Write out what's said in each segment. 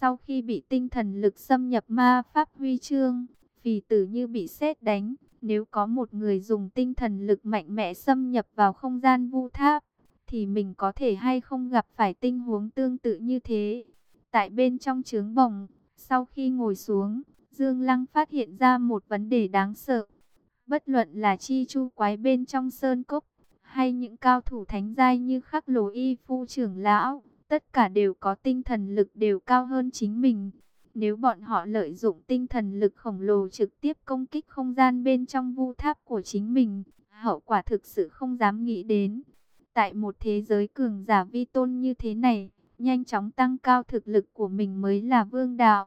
Sau khi bị tinh thần lực xâm nhập ma pháp huy chương, phì tử như bị sét đánh. Nếu có một người dùng tinh thần lực mạnh mẽ xâm nhập vào không gian vu tháp, thì mình có thể hay không gặp phải tình huống tương tự như thế. Tại bên trong trướng bồng, sau khi ngồi xuống, Dương Lăng phát hiện ra một vấn đề đáng sợ. Bất luận là chi chu quái bên trong sơn cốc, hay những cao thủ thánh giai như khắc lồ y phu trưởng lão, tất cả đều có tinh thần lực đều cao hơn chính mình. Nếu bọn họ lợi dụng tinh thần lực khổng lồ trực tiếp công kích không gian bên trong vu tháp của chính mình, hậu quả thực sự không dám nghĩ đến. Tại một thế giới cường giả vi tôn như thế này, nhanh chóng tăng cao thực lực của mình mới là vương đạo.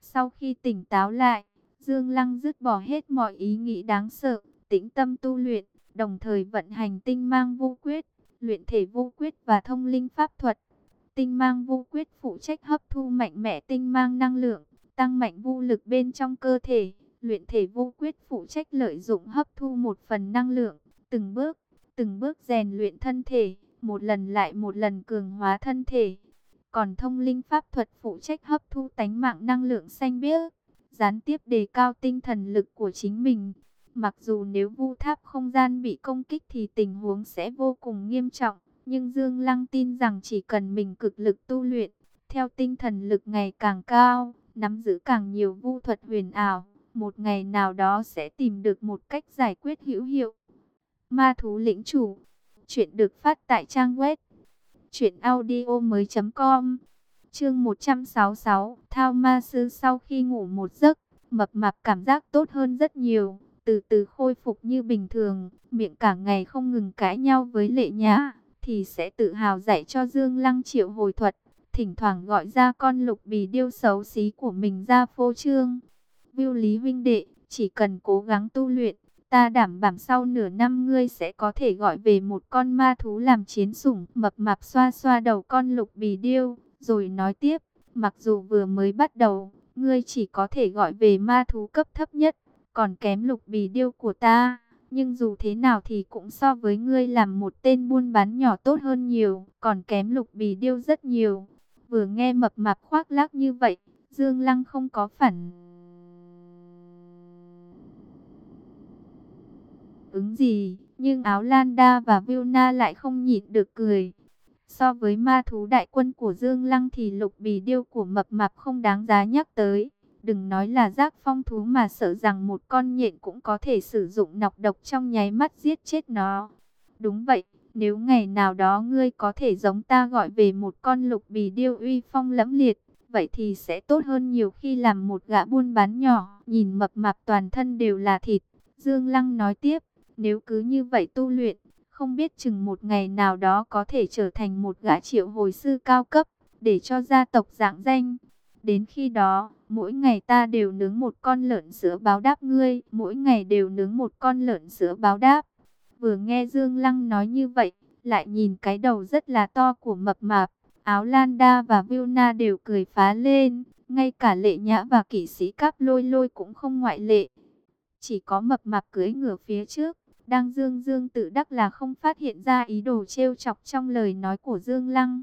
Sau khi tỉnh táo lại, Dương Lăng dứt bỏ hết mọi ý nghĩ đáng sợ, tĩnh tâm tu luyện, đồng thời vận hành tinh mang vô quyết, luyện thể vô quyết và thông linh pháp thuật. Tinh mang vô quyết phụ trách hấp thu mạnh mẽ tinh mang năng lượng, tăng mạnh vô lực bên trong cơ thể. Luyện thể vô quyết phụ trách lợi dụng hấp thu một phần năng lượng, từng bước, từng bước rèn luyện thân thể, một lần lại một lần cường hóa thân thể. Còn thông linh pháp thuật phụ trách hấp thu tánh mạng năng lượng xanh biếc, gián tiếp đề cao tinh thần lực của chính mình. Mặc dù nếu vu tháp không gian bị công kích thì tình huống sẽ vô cùng nghiêm trọng. Nhưng Dương Lăng tin rằng chỉ cần mình cực lực tu luyện, theo tinh thần lực ngày càng cao, nắm giữ càng nhiều vu thuật huyền ảo, một ngày nào đó sẽ tìm được một cách giải quyết hữu hiệu. Ma thú lĩnh chủ, chuyện được phát tại trang web truyệnaudiomoi.com. Chương 166, Thao Ma sư sau khi ngủ một giấc, mập mạp cảm giác tốt hơn rất nhiều, từ từ khôi phục như bình thường, miệng cả ngày không ngừng cãi nhau với Lệ Nhã thì sẽ tự hào dạy cho Dương Lăng triệu hồi thuật, thỉnh thoảng gọi ra con lục bì điêu xấu xí của mình ra phô trương. Viu Lý huynh đệ, chỉ cần cố gắng tu luyện, ta đảm bảo sau nửa năm ngươi sẽ có thể gọi về một con ma thú làm chiến sủng. Mập mạp xoa xoa đầu con lục bì điêu, rồi nói tiếp, mặc dù vừa mới bắt đầu, ngươi chỉ có thể gọi về ma thú cấp thấp nhất, còn kém lục bì điêu của ta. Nhưng dù thế nào thì cũng so với ngươi làm một tên buôn bán nhỏ tốt hơn nhiều, còn kém lục bì điêu rất nhiều. Vừa nghe mập mạp khoác lác như vậy, Dương Lăng không có phản ứng gì, nhưng áo Lan Đa và Vilna lại không nhịn được cười. So với ma thú đại quân của Dương Lăng thì lục bì điêu của mập mạp không đáng giá nhắc tới. Đừng nói là giác phong thú mà sợ rằng một con nhện cũng có thể sử dụng nọc độc trong nháy mắt giết chết nó. Đúng vậy, nếu ngày nào đó ngươi có thể giống ta gọi về một con lục bì điêu uy phong lẫm liệt, vậy thì sẽ tốt hơn nhiều khi làm một gã buôn bán nhỏ, nhìn mập mạp toàn thân đều là thịt. Dương Lăng nói tiếp, nếu cứ như vậy tu luyện, không biết chừng một ngày nào đó có thể trở thành một gã triệu hồi sư cao cấp, để cho gia tộc dạng danh. Đến khi đó, mỗi ngày ta đều nướng một con lợn sữa báo đáp ngươi, mỗi ngày đều nướng một con lợn sữa báo đáp. Vừa nghe Dương Lăng nói như vậy, lại nhìn cái đầu rất là to của mập mạp, áo Landa và Vilna đều cười phá lên, ngay cả lệ nhã và kỷ sĩ cáp lôi lôi cũng không ngoại lệ. Chỉ có mập mạp cưới ngửa phía trước, đang Dương Dương tự đắc là không phát hiện ra ý đồ trêu chọc trong lời nói của Dương Lăng.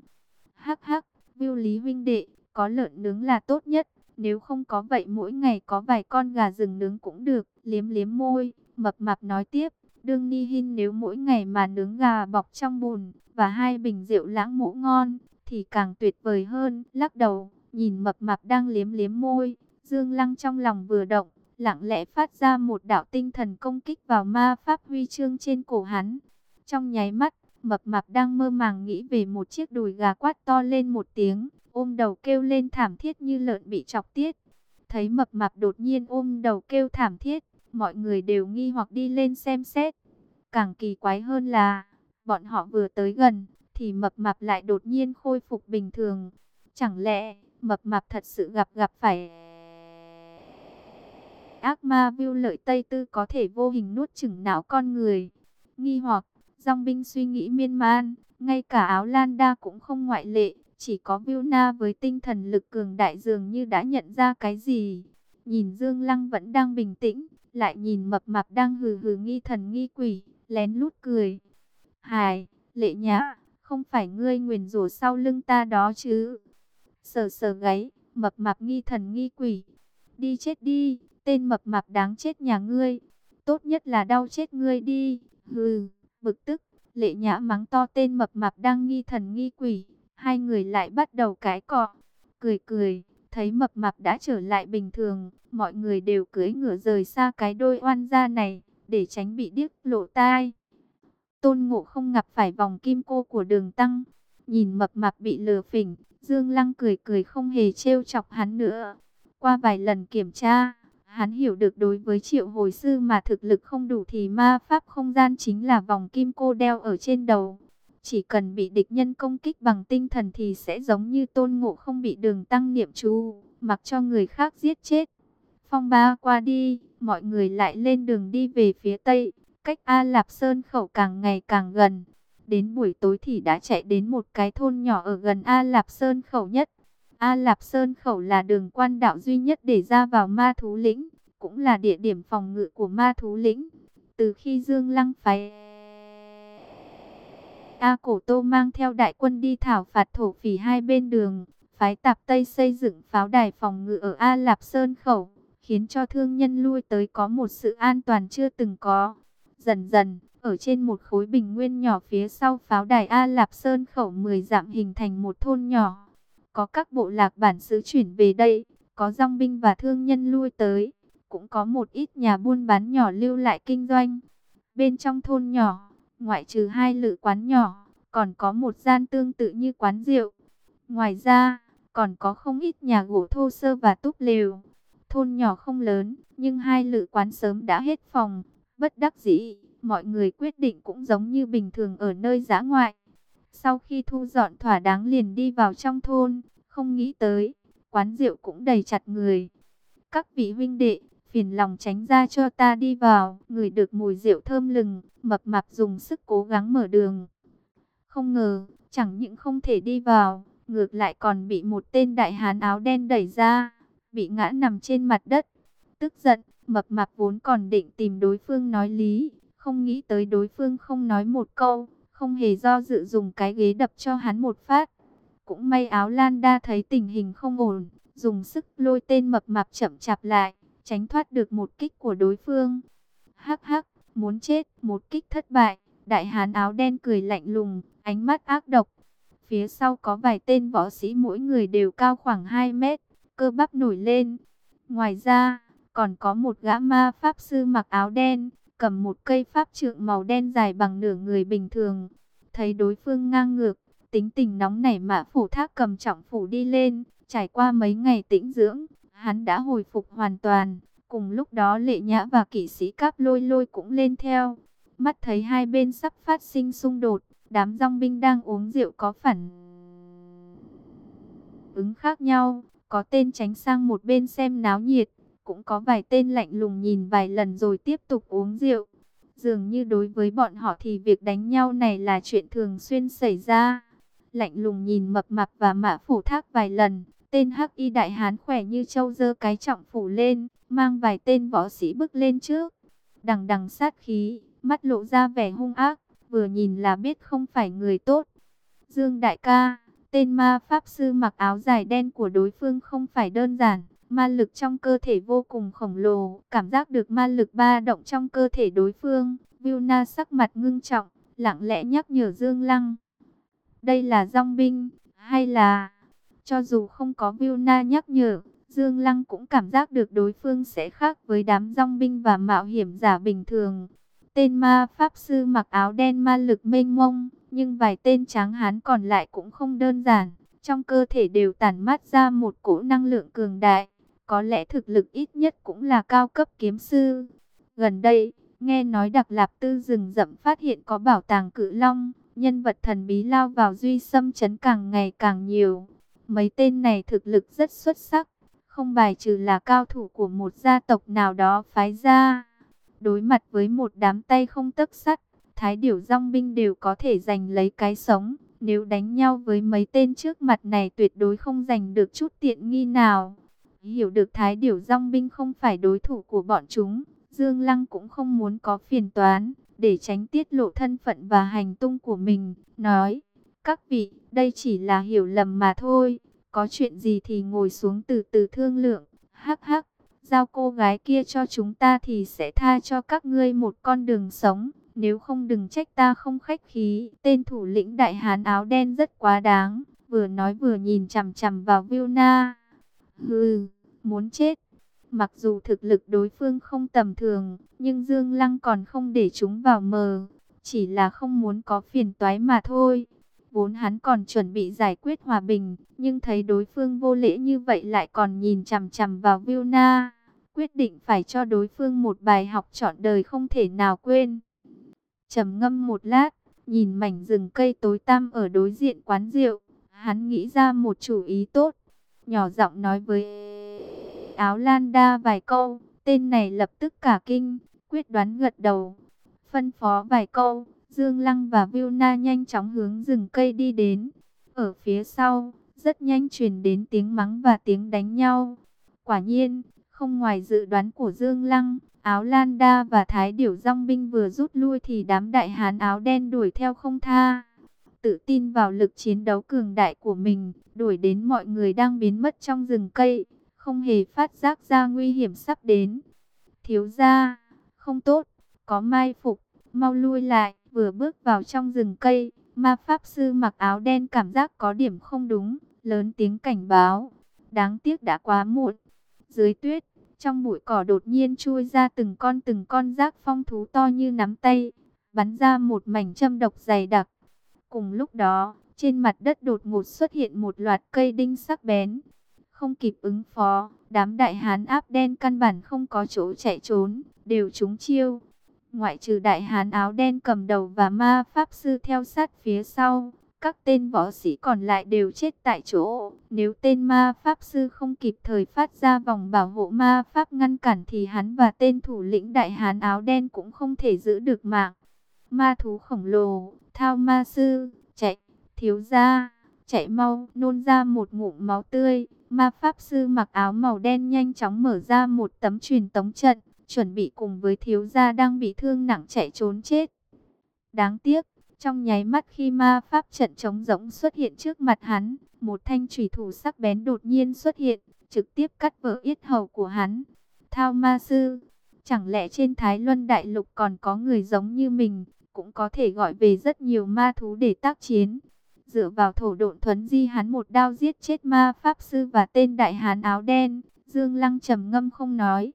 Hắc hắc, Viu Lý huynh đệ, có lợn nướng là tốt nhất. Nếu không có vậy mỗi ngày có vài con gà rừng nướng cũng được. Liếm liếm môi, mập mạp nói tiếp. Đương Ni Hin nếu mỗi ngày mà nướng gà bọc trong bùn và hai bình rượu lãng mũ ngon thì càng tuyệt vời hơn. Lắc đầu, nhìn mập mạp đang liếm liếm môi. Dương Lăng trong lòng vừa động, lặng lẽ phát ra một đạo tinh thần công kích vào ma pháp huy chương trên cổ hắn. Trong nháy mắt, mập mạp đang mơ màng nghĩ về một chiếc đùi gà quát to lên một tiếng ôm đầu kêu lên thảm thiết như lợn bị chọc tiết. Thấy mập mạp đột nhiên ôm đầu kêu thảm thiết, mọi người đều nghi hoặc đi lên xem xét. Càng kỳ quái hơn là, bọn họ vừa tới gần, thì mập mạp lại đột nhiên khôi phục bình thường. Chẳng lẽ, mập mạp thật sự gặp gặp phải... Ác ma viu lợi Tây Tư có thể vô hình nuốt chửng não con người. Nghi hoặc, dòng binh suy nghĩ miên man, ngay cả áo lan đa cũng không ngoại lệ. Chỉ có Vilna với tinh thần lực cường đại dường như đã nhận ra cái gì. Nhìn Dương Lăng vẫn đang bình tĩnh, lại nhìn mập mạp đang hừ hừ nghi thần nghi quỷ, lén lút cười. Hài, lệ nhã, không phải ngươi nguyền rủa sau lưng ta đó chứ. Sờ sờ gáy, Mập mạp nghi thần nghi quỷ. Đi chết đi, tên mập mạp đáng chết nhà ngươi. Tốt nhất là đau chết ngươi đi. Hừ, bực tức, lệ nhã mắng to tên mập mạp đang nghi thần nghi quỷ. Hai người lại bắt đầu cái cọ. Cười cười, thấy mập mạp đã trở lại bình thường. Mọi người đều cưỡi ngửa rời xa cái đôi oan gia này, để tránh bị điếc lộ tai. Tôn ngộ không gặp phải vòng kim cô của đường tăng. Nhìn mập mạp bị lừa phỉnh, Dương Lăng cười cười không hề trêu chọc hắn nữa. Qua vài lần kiểm tra, hắn hiểu được đối với triệu hồi sư mà thực lực không đủ thì ma pháp không gian chính là vòng kim cô đeo ở trên đầu. Chỉ cần bị địch nhân công kích bằng tinh thần thì sẽ giống như tôn ngộ không bị đường tăng niệm chú, mặc cho người khác giết chết. Phong ba qua đi, mọi người lại lên đường đi về phía tây, cách A Lạp Sơn khẩu càng ngày càng gần. Đến buổi tối thì đã chạy đến một cái thôn nhỏ ở gần A Lạp Sơn khẩu nhất. A Lạp Sơn khẩu là đường quan đạo duy nhất để ra vào ma thú lĩnh, cũng là địa điểm phòng ngự của ma thú lĩnh. Từ khi Dương Lăng phái A Cổ Tô mang theo đại quân đi thảo phạt thổ phỉ hai bên đường, phái tạp Tây xây dựng pháo đài phòng ngự ở A Lạp Sơn khẩu, khiến cho thương nhân lui tới có một sự an toàn chưa từng có. Dần dần, ở trên một khối bình nguyên nhỏ phía sau pháo đài A Lạp Sơn khẩu 10 dặm hình thành một thôn nhỏ. Có các bộ lạc bản xứ chuyển về đây, có dòng binh và thương nhân lui tới, cũng có một ít nhà buôn bán nhỏ lưu lại kinh doanh. Bên trong thôn nhỏ, ngoại trừ hai lự quán nhỏ, còn có một gian tương tự như quán rượu. Ngoài ra, còn có không ít nhà gỗ thô sơ và túp lều. Thôn nhỏ không lớn, nhưng hai lự quán sớm đã hết phòng. Bất đắc dĩ, mọi người quyết định cũng giống như bình thường ở nơi giã ngoại. Sau khi thu dọn thỏa đáng liền đi vào trong thôn, không nghĩ tới, quán rượu cũng đầy chặt người. Các vị huynh đệ, phiền lòng tránh ra cho ta đi vào, người được mùi rượu thơm lừng, mập mạp dùng sức cố gắng mở đường. Không ngờ, chẳng những không thể đi vào, ngược lại còn bị một tên đại hán áo đen đẩy ra, bị ngã nằm trên mặt đất. Tức giận, mập mạp vốn còn định tìm đối phương nói lý, không nghĩ tới đối phương không nói một câu, không hề do dự dùng cái ghế đập cho hắn một phát. Cũng may áo lan đa thấy tình hình không ổn, dùng sức lôi tên mập mạp chậm chạp lại, tránh thoát được một kích của đối phương. Hắc hắc, muốn chết, một kích thất bại, đại hán áo đen cười lạnh lùng, ánh mắt ác độc. Phía sau có vài tên võ sĩ mỗi người đều cao khoảng 2 mét, cơ bắp nổi lên. Ngoài ra, còn có một gã ma pháp sư mặc áo đen, cầm một cây pháp trượng màu đen dài bằng nửa người bình thường. Thấy đối phương ngang ngược, tính tình nóng nảy mã phủ thác cầm trọng phủ đi lên, trải qua mấy ngày tĩnh dưỡng, hắn đã hồi phục hoàn toàn. Cùng lúc đó lệ nhã và kỵ sĩ cáp lôi lôi cũng lên theo. Mắt thấy hai bên sắp phát sinh xung đột, đám rong binh đang uống rượu có phản ứng khác nhau. Có tên tránh sang một bên xem náo nhiệt, cũng có vài tên lạnh lùng nhìn vài lần rồi tiếp tục uống rượu. Dường như đối với bọn họ thì việc đánh nhau này là chuyện thường xuyên xảy ra. Lạnh lùng nhìn mập mạp và mã phủ thác vài lần, tên hắc y đại hán khỏe như trâu dơ cái trọng phủ lên, mang vài tên võ sĩ bước lên trước. Đằng đằng sát khí, mắt lộ ra vẻ hung ác, vừa nhìn là biết không phải người tốt. Dương đại ca, tên ma pháp sư mặc áo dài đen của đối phương không phải đơn giản. Ma lực trong cơ thể vô cùng khổng lồ, cảm giác được ma lực ba động trong cơ thể đối phương. Vilna sắc mặt ngưng trọng, lặng lẽ nhắc nhở Dương Lăng. Đây là dòng binh, hay là... Cho dù không có Vilna nhắc nhở, Dương Lăng cũng cảm giác được đối phương sẽ khác với đám dòng binh và mạo hiểm giả bình thường. Tên ma pháp sư mặc áo đen ma lực mênh mông, nhưng vài tên tráng hán còn lại cũng không đơn giản. Trong cơ thể đều tản mát ra một cỗ năng lượng cường đại. Có lẽ thực lực ít nhất cũng là cao cấp kiếm sư. Gần đây, nghe nói Đặc Lạp Tư rừng rậm phát hiện có bảo tàng cự long, nhân vật thần bí lao vào duy xâm chấn càng ngày càng nhiều. Mấy tên này thực lực rất xuất sắc, không bài trừ là cao thủ của một gia tộc nào đó phái ra. Đối mặt với một đám tay không tấc sắt, thái điểu rong binh đều có thể giành lấy cái sống. Nếu đánh nhau với mấy tên trước mặt này tuyệt đối không giành được chút tiện nghi nào. Hiểu được thái điểu dòng binh không phải đối thủ của bọn chúng, Dương Lăng cũng không muốn có phiền toán, để tránh tiết lộ thân phận và hành tung của mình, nói, các vị, đây chỉ là hiểu lầm mà thôi, có chuyện gì thì ngồi xuống từ từ thương lượng. Hắc hắc, giao cô gái kia cho chúng ta thì sẽ tha cho các ngươi một con đường sống. Nếu không đừng trách ta không khách khí. Tên thủ lĩnh đại hán áo đen rất quá đáng. Vừa nói vừa nhìn chằm chằm vào Vilna. Hừ, muốn chết. Mặc dù thực lực đối phương không tầm thường, nhưng Dương Lăng còn không để chúng vào mờ. Chỉ là không muốn có phiền toái mà thôi. Vốn hắn còn chuẩn bị giải quyết hòa bình, nhưng thấy đối phương vô lễ như vậy lại còn nhìn chằm chằm vào Vilna. Quyết định phải cho đối phương một bài học trọn đời không thể nào quên. trầm ngâm một lát, nhìn mảnh rừng cây tối tăm ở đối diện quán rượu, hắn nghĩ ra một chủ ý tốt. Nhỏ giọng nói với áo lan đa vài câu, tên này lập tức cả kinh, quyết đoán gật đầu. Phân phó vài câu, Dương Lăng và Viu Na nhanh chóng hướng rừng cây đi đến. Ở phía sau, rất nhanh truyền đến tiếng mắng và tiếng đánh nhau. Quả nhiên, không ngoài dự đoán của Dương Lăng, áo Lan Đa và Thái Điểu Dòng binh vừa rút lui thì đám đại hán áo đen đuổi theo không tha. Tự tin vào lực chiến đấu cường đại của mình, đuổi đến mọi người đang biến mất trong rừng cây, không hề phát giác ra nguy hiểm sắp đến. Thiếu gia, không tốt, có mai phục, mau lui lại. Vừa bước vào trong rừng cây, ma pháp sư mặc áo đen cảm giác có điểm không đúng, lớn tiếng cảnh báo. Đáng tiếc đã quá muộn. Dưới tuyết, trong bụi cỏ đột nhiên chui ra từng con từng con rác phong thú to như nắm tay, bắn ra một mảnh châm độc dày đặc. Cùng lúc đó, trên mặt đất đột ngột xuất hiện một loạt cây đinh sắc bén. Không kịp ứng phó, đám đại hán áp đen căn bản không có chỗ chạy trốn, đều trúng chiêu ngoại trừ đại hán áo đen cầm đầu và ma pháp sư theo sát phía sau. Các tên võ sĩ còn lại đều chết tại chỗ. Nếu tên ma pháp sư không kịp thời phát ra vòng bảo hộ ma pháp ngăn cản thì hắn và tên thủ lĩnh đại hán áo đen cũng không thể giữ được mạng. Ma thú khổng lồ, thao ma sư, chạy, thiếu gia chạy mau, nôn ra một ngụm máu tươi. Ma pháp sư mặc áo màu đen nhanh chóng mở ra một tấm truyền tống trận chuẩn bị cùng với thiếu gia đang bị thương nặng chạy trốn chết. Đáng tiếc, trong nháy mắt khi ma pháp trận trống rỗng xuất hiện trước mặt hắn, một thanh thủy thủ sắc bén đột nhiên xuất hiện, trực tiếp cắt vỡ yết hầu của hắn. Thao ma sư, chẳng lẽ trên Thái Luân Đại Lục còn có người giống như mình, cũng có thể gọi về rất nhiều ma thú để tác chiến. Dựa vào thổ độn thuấn di hắn một đao giết chết ma pháp sư và tên đại hán áo đen, Dương Lăng trầm ngâm không nói.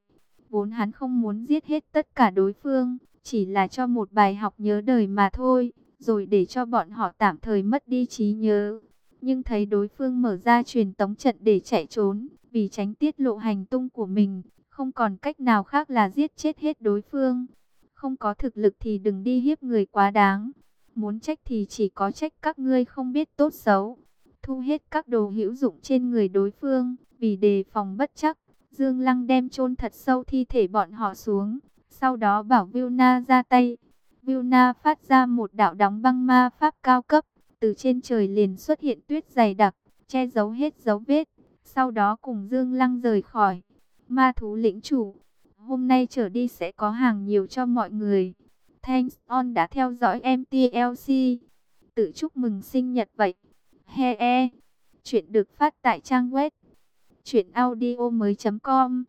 Vốn hắn không muốn giết hết tất cả đối phương, chỉ là cho một bài học nhớ đời mà thôi, rồi để cho bọn họ tạm thời mất đi trí nhớ. Nhưng thấy đối phương mở ra truyền tống trận để chạy trốn, vì tránh tiết lộ hành tung của mình, không còn cách nào khác là giết chết hết đối phương. Không có thực lực thì đừng đi hiếp người quá đáng. Muốn trách thì chỉ có trách các ngươi không biết tốt xấu. Thu hết các đồ hữu dụng trên người đối phương, vì đề phòng bất chắc. Dương Lăng đem chôn thật sâu thi thể bọn họ xuống, sau đó bảo Vilna ra tay. Vilna phát ra một đạo đóng băng ma pháp cao cấp, từ trên trời liền xuất hiện tuyết dày đặc, che giấu hết dấu vết. Sau đó cùng Dương Lăng rời khỏi. Ma thú lĩnh chủ, hôm nay trở đi sẽ có hàng nhiều cho mọi người. Thanks on đã theo dõi MTLC. Tự chúc mừng sinh nhật vậy. He e. Chuyện được phát tại trang web Chuyện audio mới com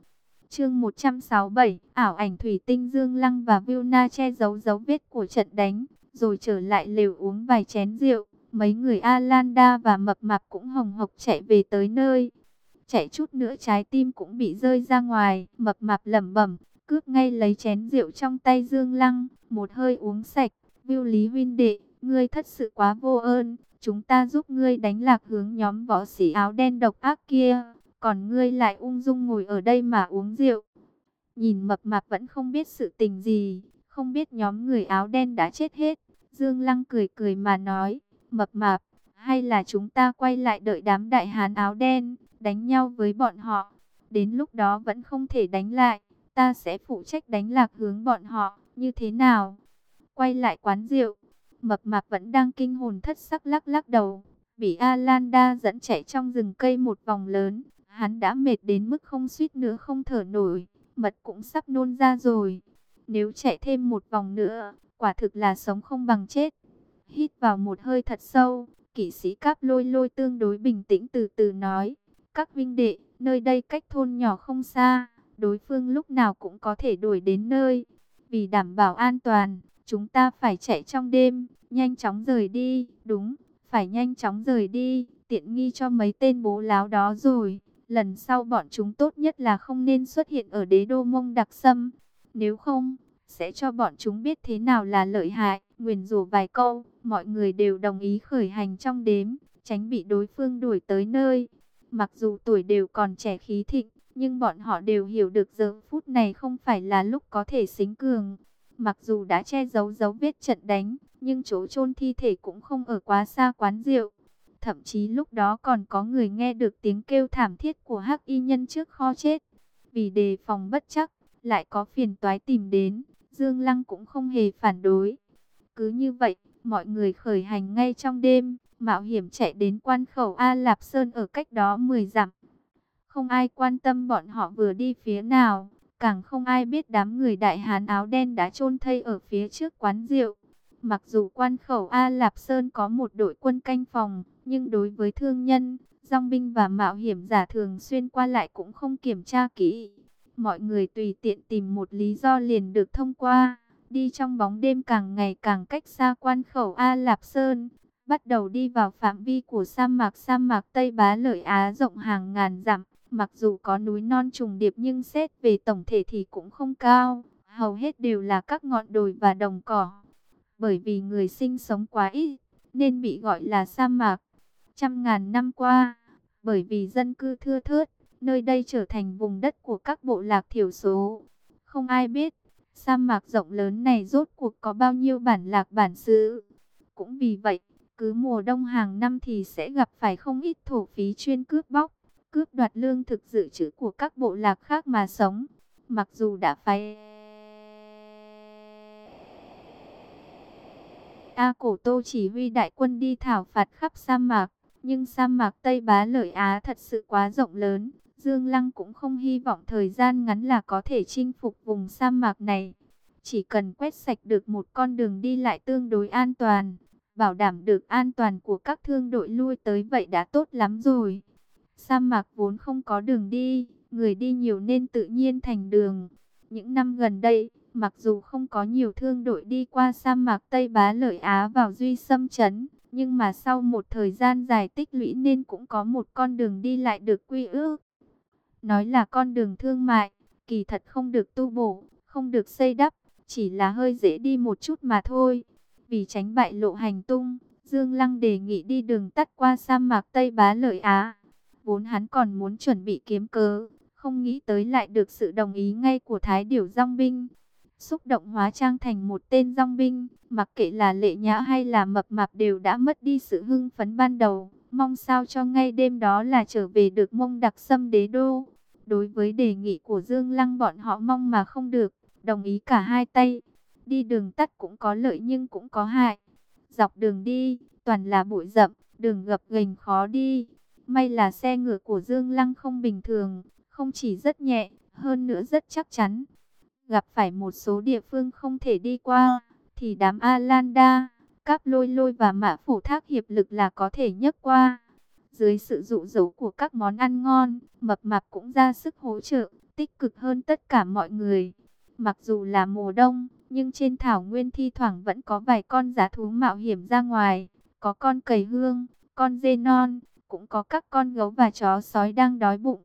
Chương 167 Ảo ảnh thủy tinh Dương Lăng và Vilna che giấu dấu vết của trận đánh, Rồi trở lại lều uống vài chén rượu Mấy người Alanda và Mập Mạp cũng hồng hộc chạy về tới nơi Chạy chút nữa trái tim cũng bị rơi ra ngoài, Mập Mạp lẩm bẩm Cướp ngay lấy chén rượu trong tay Dương Lăng Một hơi uống sạch Viu Lý huynh đệ Ngươi thất sự quá vô ơn Chúng ta giúp ngươi đánh lạc hướng nhóm võ sĩ áo đen độc ác kia còn ngươi lại ung dung ngồi ở đây mà uống rượu. Nhìn mập mạp vẫn không biết sự tình gì, không biết nhóm người áo đen đã chết hết. Dương Lăng cười cười mà nói, mập mạp, hay là chúng ta quay lại đợi đám đại hán áo đen, đánh nhau với bọn họ. Đến lúc đó vẫn không thể đánh lại, ta sẽ phụ trách đánh lạc hướng bọn họ, như thế nào? Quay lại quán rượu, mập mạp vẫn đang kinh hồn thất sắc lắc lắc đầu. Bị Alanda dẫn chạy trong rừng cây một vòng lớn, Hắn đã mệt đến mức không suýt nữa không thở nổi, mật cũng sắp nôn ra rồi. Nếu chạy thêm một vòng nữa, quả thực là sống không bằng chết. Hít vào một hơi thật sâu, Kỵ sĩ cáp lôi lôi tương đối bình tĩnh từ từ nói, các vinh đệ, nơi đây cách thôn nhỏ không xa, đối phương lúc nào cũng có thể đuổi đến nơi. Vì đảm bảo an toàn, chúng ta phải chạy trong đêm, nhanh chóng rời đi, đúng, phải nhanh chóng rời đi, tiện nghi cho mấy tên bố láo đó rồi. Lần sau bọn chúng tốt nhất là không nên xuất hiện ở đế đô mông đặc sâm, nếu không, sẽ cho bọn chúng biết thế nào là lợi hại. Nguyền rủa vài câu, mọi người đều đồng ý khởi hành trong đếm, tránh bị đối phương đuổi tới nơi. Mặc dù tuổi đều còn trẻ khí thịnh, nhưng bọn họ đều hiểu được giờ phút này không phải là lúc có thể xính cường. Mặc dù đã che giấu dấu vết trận đánh, nhưng chỗ chôn thi thể cũng không ở quá xa quán rượu. Thậm chí lúc đó còn có người nghe được tiếng kêu thảm thiết của hắc y nhân trước kho chết. Vì đề phòng bất chắc, lại có phiền toái tìm đến, Dương Lăng cũng không hề phản đối. Cứ như vậy, mọi người khởi hành ngay trong đêm, mạo hiểm chạy đến quan khẩu A Lạp Sơn ở cách đó 10 dặm. Không ai quan tâm bọn họ vừa đi phía nào, càng không ai biết đám người đại hán áo đen đã chôn thây ở phía trước quán rượu. Mặc dù quan khẩu A Lạp Sơn có một đội quân canh phòng, nhưng đối với thương nhân, dòng binh và mạo hiểm giả thường xuyên qua lại cũng không kiểm tra kỹ. Mọi người tùy tiện tìm một lý do liền được thông qua, đi trong bóng đêm càng ngày càng cách xa quan khẩu A Lạp Sơn, bắt đầu đi vào phạm vi của sa mạc sa mạc Tây Bá Lợi Á rộng hàng ngàn dặm. Mặc dù có núi non trùng điệp nhưng xét về tổng thể thì cũng không cao, hầu hết đều là các ngọn đồi và đồng cỏ. Bởi vì người sinh sống quá ít, nên bị gọi là sa mạc. Trăm ngàn năm qua, bởi vì dân cư thưa thớt, nơi đây trở thành vùng đất của các bộ lạc thiểu số. Không ai biết, sa mạc rộng lớn này rốt cuộc có bao nhiêu bản lạc bản xứ. Cũng vì vậy, cứ mùa đông hàng năm thì sẽ gặp phải không ít thổ phí chuyên cướp bóc cướp đoạt lương thực dự trữ của các bộ lạc khác mà sống. Mặc dù đã phái A Cổ Tô chỉ huy đại quân đi thảo phạt khắp sa mạc, nhưng sa mạc Tây Bá Lợi Á thật sự quá rộng lớn. Dương Lăng cũng không hy vọng thời gian ngắn là có thể chinh phục vùng sa mạc này. Chỉ cần quét sạch được một con đường đi lại tương đối an toàn, bảo đảm được an toàn của các thương đội lui tới vậy đã tốt lắm rồi. Sa mạc vốn không có đường đi, người đi nhiều nên tự nhiên thành đường. Những năm gần đây, mặc dù không có nhiều thương đội đi qua sa mạc Tây Bá Lợi Á vào Duy Sâm chấn, nhưng mà sau một thời gian dài tích lũy nên cũng có một con đường đi lại được quy ước. Nói là con đường thương mại, kỳ thật không được tu bổ, không được xây đắp, chỉ là hơi dễ đi một chút mà thôi. Vì tránh bại lộ hành tung, Dương Lăng đề nghị đi đường tắt qua sa mạc Tây Bá Lợi Á. Vốn hắn còn muốn chuẩn bị kiếm cớ, không nghĩ tới lại được sự đồng ý ngay của Thái Điểu Dòng Binh. Xúc động hóa trang thành một tên dòng binh, mặc kệ là lệ nhã hay là mập mạp đều đã mất đi sự hưng phấn ban đầu. Mong sao cho ngay đêm đó là trở về được mông đặc xâm đế đô. Đối với đề nghị của Dương Lăng bọn họ mong mà không được, đồng ý cả hai tay. Đi đường tắt cũng có lợi nhưng cũng có hại. Dọc đường đi, toàn là bụi rậm, đường gập ghềnh khó đi. May là xe ngựa của Dương Lăng không bình thường, không chỉ rất nhẹ, hơn nữa rất chắc chắn. Gặp phải một số địa phương không thể đi qua, thì đám Alanda, Cáp Lôi Lôi và Mã Phủ Thác hiệp lực là có thể nhấc qua. Dưới sự dụ dỗ của các món ăn ngon, mập mạp cũng ra sức hỗ trợ, tích cực hơn tất cả mọi người. Mặc dù là mùa đông, nhưng trên thảo nguyên thi thoảng vẫn có vài con giá thú mạo hiểm ra ngoài. Có con cầy hương, con dê non, cũng có các con gấu và chó sói đang đói bụng.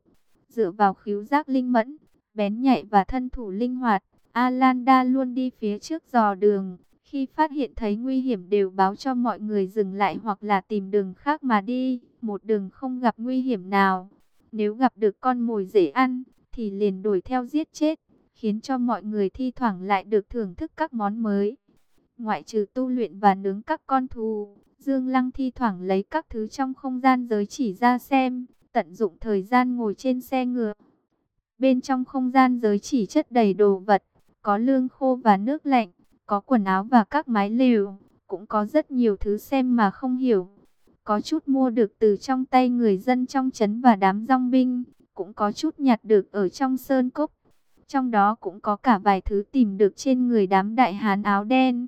Dựa vào khíu giác linh mẫn, bén nhạy và thân thủ linh hoạt, Alanda luôn đi phía trước dò đường. Khi phát hiện thấy nguy hiểm đều báo cho mọi người dừng lại hoặc là tìm đường khác mà đi, một đường không gặp nguy hiểm nào. Nếu gặp được con mồi dễ ăn, thì liền đuổi theo giết chết, khiến cho mọi người thi thoảng lại được thưởng thức các món mới. Ngoại trừ tu luyện và nướng các con thú, Dương Lăng thi thoảng lấy các thứ trong không gian giới chỉ ra xem, tận dụng thời gian ngồi trên xe ngựa. Bên trong không gian giới chỉ chất đầy đồ vật, có lương khô và nước lạnh, có quần áo và các mái lều, cũng có rất nhiều thứ xem mà không hiểu. Có chút mua được từ trong tay người dân trong trấn và đám rong binh, cũng có chút nhặt được ở trong sơn cốc. Trong đó cũng có cả vài thứ tìm được trên người đám đại hán áo đen.